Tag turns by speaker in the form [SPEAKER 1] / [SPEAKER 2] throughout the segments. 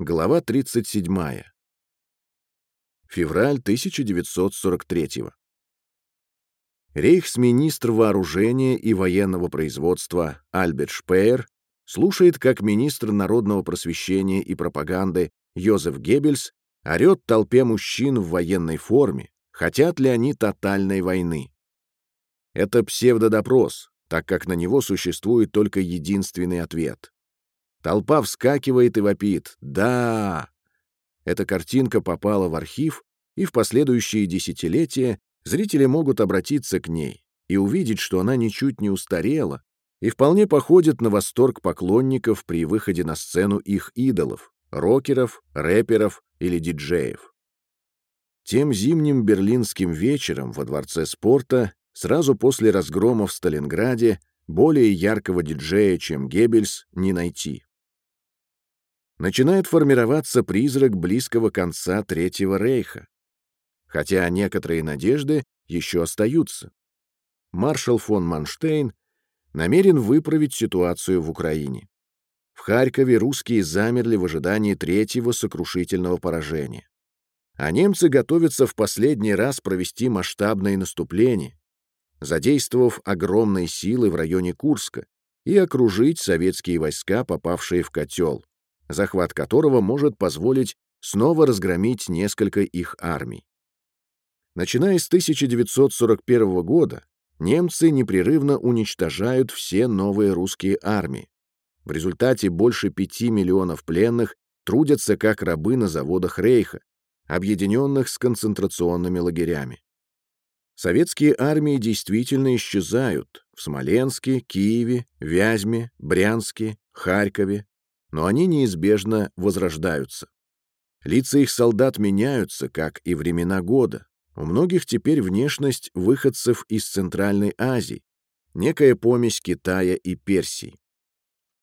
[SPEAKER 1] Глава 37. Февраль 1943. Рейхсминистр вооружения и военного производства Альберт Шпеер слушает, как министр народного просвещения и пропаганды Йозеф Геббельс орет толпе мужчин в военной форме, хотят ли они тотальной войны. Это псевдодопрос, так как на него существует только единственный ответ. Толпа вскакивает и вопит «Да!». Эта картинка попала в архив, и в последующие десятилетия зрители могут обратиться к ней и увидеть, что она ничуть не устарела и вполне походит на восторг поклонников при выходе на сцену их идолов, рокеров, рэперов или диджеев. Тем зимним берлинским вечером во Дворце спорта, сразу после разгрома в Сталинграде, более яркого диджея, чем Геббельс, не найти начинает формироваться призрак близкого конца Третьего Рейха. Хотя некоторые надежды еще остаются. Маршал фон Манштейн намерен выправить ситуацию в Украине. В Харькове русские замерли в ожидании третьего сокрушительного поражения. А немцы готовятся в последний раз провести масштабное наступление, задействовав огромные силы в районе Курска и окружить советские войска, попавшие в котел захват которого может позволить снова разгромить несколько их армий. Начиная с 1941 года немцы непрерывно уничтожают все новые русские армии. В результате больше 5 миллионов пленных трудятся как рабы на заводах Рейха, объединенных с концентрационными лагерями. Советские армии действительно исчезают в Смоленске, Киеве, Вязьме, Брянске, Харькове, но они неизбежно возрождаются. Лица их солдат меняются, как и времена года. У многих теперь внешность выходцев из Центральной Азии, некая помесь Китая и Персии.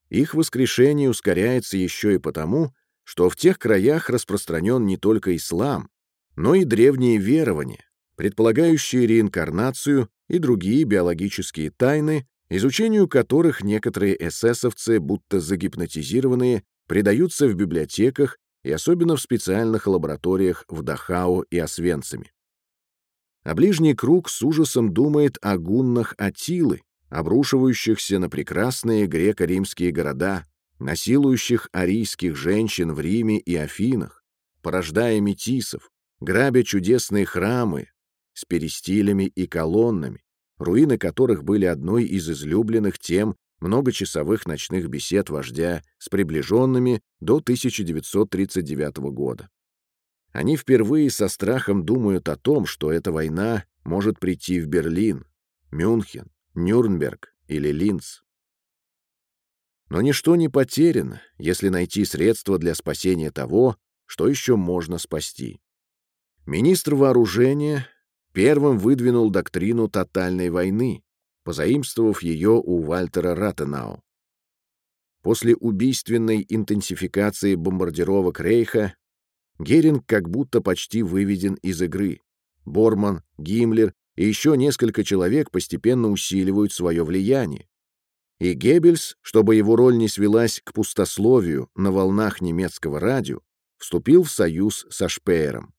[SPEAKER 1] Их воскрешение ускоряется еще и потому, что в тех краях распространен не только ислам, но и древние верования, предполагающие реинкарнацию и другие биологические тайны, изучению которых некоторые эсэсовцы, будто загипнотизированные, предаются в библиотеках и особенно в специальных лабораториях в Дахау и Освенциме. А ближний круг с ужасом думает о гуннах Атилы, обрушивающихся на прекрасные греко-римские города, насилующих арийских женщин в Риме и Афинах, порождая метисов, грабя чудесные храмы с перистилями и колоннами, руины которых были одной из излюбленных тем многочасовых ночных бесед вождя с приближенными до 1939 года. Они впервые со страхом думают о том, что эта война может прийти в Берлин, Мюнхен, Нюрнберг или Линц. Но ничто не потеряно, если найти средства для спасения того, что еще можно спасти. Министр вооружения первым выдвинул доктрину тотальной войны, позаимствовав ее у Вальтера Ратенау. После убийственной интенсификации бомбардировок Рейха Геринг как будто почти выведен из игры. Борман, Гиммлер и еще несколько человек постепенно усиливают свое влияние. И Геббельс, чтобы его роль не свелась к пустословию на волнах немецкого радио, вступил в союз со Шпеером.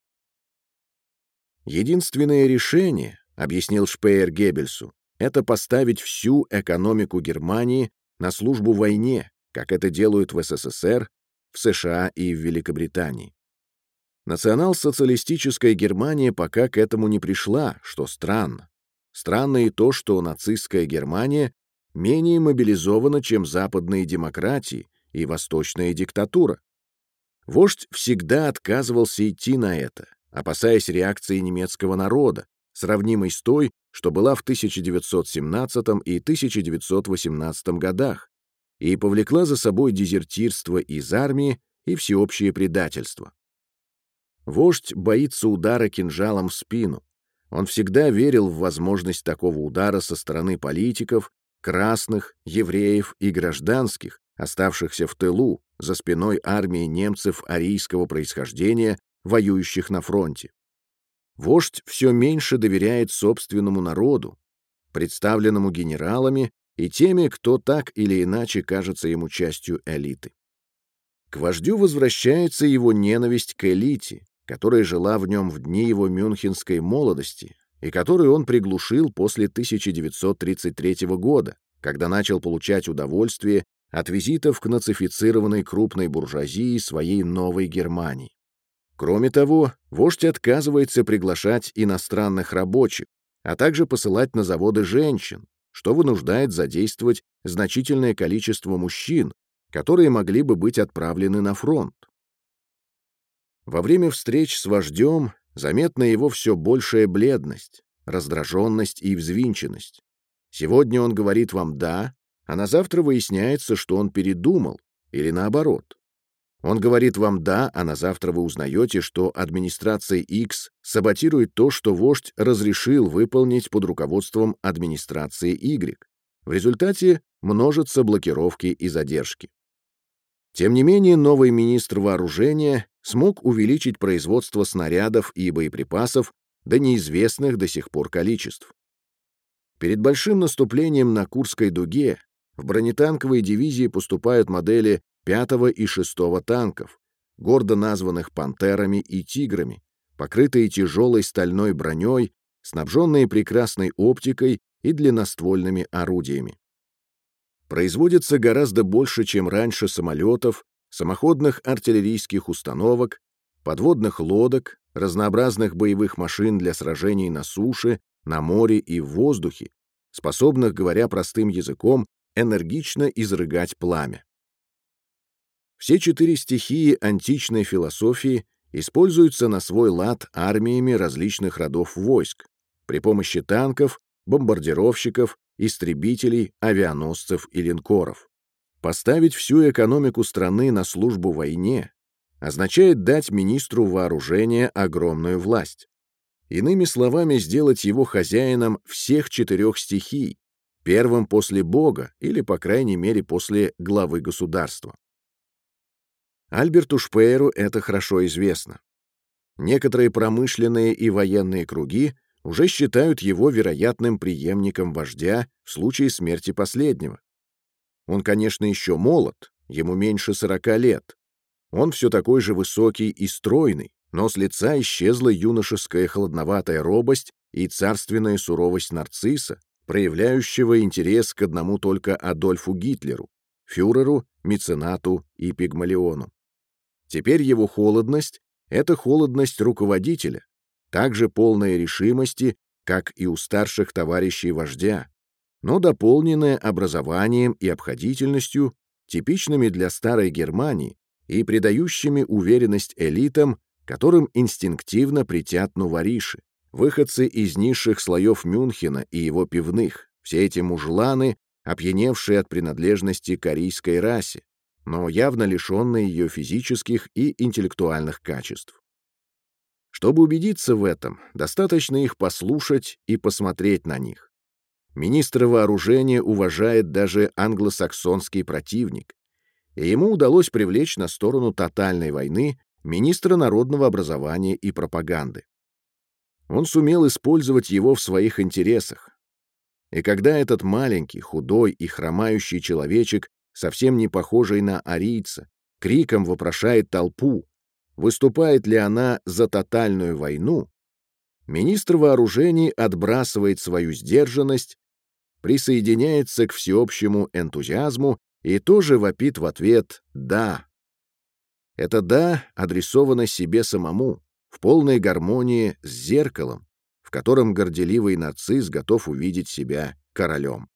[SPEAKER 1] Единственное решение, объяснил Шпеер Геббельсу, это поставить всю экономику Германии на службу войне, как это делают в СССР, в США и в Великобритании. Национал-социалистическая Германия пока к этому не пришла, что странно. Странно и то, что нацистская Германия менее мобилизована, чем западные демократии и восточная диктатура. Вождь всегда отказывался идти на это, опасаясь реакции немецкого народа, сравнимой с той, что была в 1917 и 1918 годах, и повлекла за собой дезертирство из армии и всеобщее предательство. Вождь боится удара кинжалом в спину. Он всегда верил в возможность такого удара со стороны политиков, красных, евреев и гражданских, оставшихся в тылу, за спиной армии немцев арийского происхождения воюющих на фронте. Вождь все меньше доверяет собственному народу, представленному генералами и теми, кто так или иначе кажется ему частью элиты. К вождю возвращается его ненависть к элите, которая жила в нем в дни его мюнхенской молодости и которую он приглушил после 1933 года, когда начал получать удовольствие от визитов к нацифицированной крупной буржуазии своей новой Германии. Кроме того, вождь отказывается приглашать иностранных рабочих, а также посылать на заводы женщин, что вынуждает задействовать значительное количество мужчин, которые могли бы быть отправлены на фронт. Во время встреч с вождем заметна его все большая бледность, раздраженность и взвинченность. Сегодня он говорит вам «да», а на завтра выясняется, что он передумал, или наоборот. Он говорит вам «да», а на завтра вы узнаете, что администрация X саботирует то, что вождь разрешил выполнить под руководством администрации Y. В результате множатся блокировки и задержки. Тем не менее, новый министр вооружения смог увеличить производство снарядов и боеприпасов до неизвестных до сих пор количеств. Перед большим наступлением на Курской дуге в бронетанковые дивизии поступают модели 5 и 6 танков, гордо названных «пантерами» и «тиграми», покрытые тяжелой стальной броней, снабженные прекрасной оптикой и длинноствольными орудиями производится гораздо больше, чем раньше самолетов, самоходных артиллерийских установок, подводных лодок, разнообразных боевых машин для сражений на суше, на море и в воздухе, способных, говоря простым языком, энергично изрыгать пламя. Все четыре стихии античной философии используются на свой лад армиями различных родов войск при помощи танков, бомбардировщиков, истребителей, авианосцев и линкоров. Поставить всю экономику страны на службу войне означает дать министру вооружения огромную власть. Иными словами, сделать его хозяином всех четырех стихий, первым после Бога или, по крайней мере, после главы государства. Альберту Шпееру это хорошо известно. Некоторые промышленные и военные круги уже считают его вероятным преемником вождя в случае смерти последнего. Он, конечно, еще молод, ему меньше сорока лет. Он все такой же высокий и стройный, но с лица исчезла юношеская холодноватая робость и царственная суровость нарцисса, проявляющего интерес к одному только Адольфу Гитлеру, фюреру, меценату и пигмалиону. Теперь его холодность — это холодность руководителя, также полная решимости, как и у старших товарищей вождя, но дополненная образованием и обходительностью, типичными для старой Германии и придающими уверенность элитам, которым инстинктивно притят новориши, выходцы из низших слоев Мюнхена и его пивных, все эти мужланы, опьяневшие от принадлежности к арийской расе, но явно лишенные ее физических и интеллектуальных качеств. Чтобы убедиться в этом, достаточно их послушать и посмотреть на них. Министра вооружения уважает даже англосаксонский противник, и ему удалось привлечь на сторону тотальной войны министра народного образования и пропаганды. Он сумел использовать его в своих интересах. И когда этот маленький, худой и хромающий человечек, совсем не похожий на арийца, криком вопрошает толпу, выступает ли она за тотальную войну, министр вооружений отбрасывает свою сдержанность, присоединяется к всеобщему энтузиазму и тоже вопит в ответ «да». Это «да» адресовано себе самому, в полной гармонии с зеркалом, в котором горделивый нарцисс готов увидеть себя королем.